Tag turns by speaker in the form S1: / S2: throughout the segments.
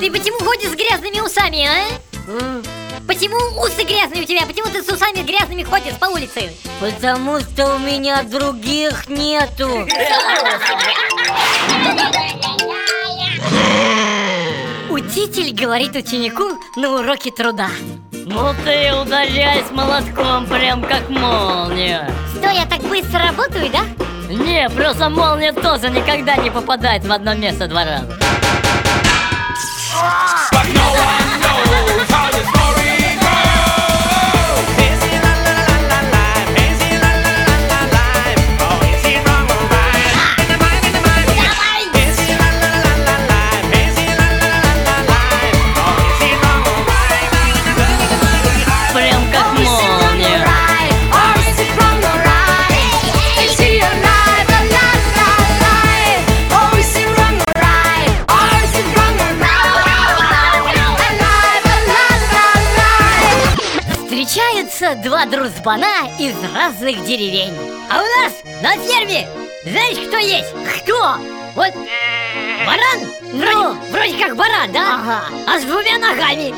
S1: Ты почему ходишь с грязными усами, а? Почему усы грязные у тебя? Почему ты с усами грязными ходишь по улице?
S2: Потому что у меня других нету.
S1: Учитель говорит ученику на уроке труда.
S2: Ну ты ударяй с молотком прям как молния.
S1: Что, я так быстро работаю, да?
S2: Не, просто молния тоже никогда не попадает в одно место два раза.
S1: Встречаются два дружбана из разных деревень. А у нас на ферме, знаешь, кто есть? Кто? Вот баран? Вроде, вроде как баран, да? Ага. А с двумя ногами.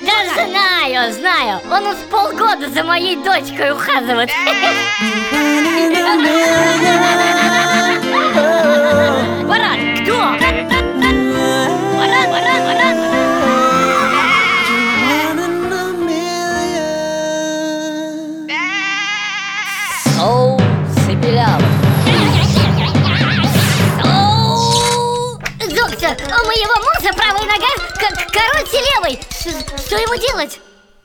S1: Да знаю, знаю. Он уж полгода за моей дочкой ухаживает. Доктор, у моего мужа правая нога как короче левой. Ш- Что ему делать?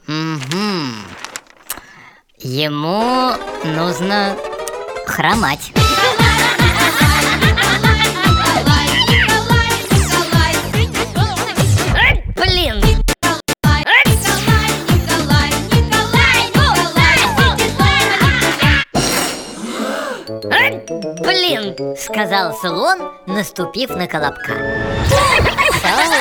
S2: Мгм. Ему нужно хромать.
S1: Блин!
S2: Сказал слон, наступив на колобка.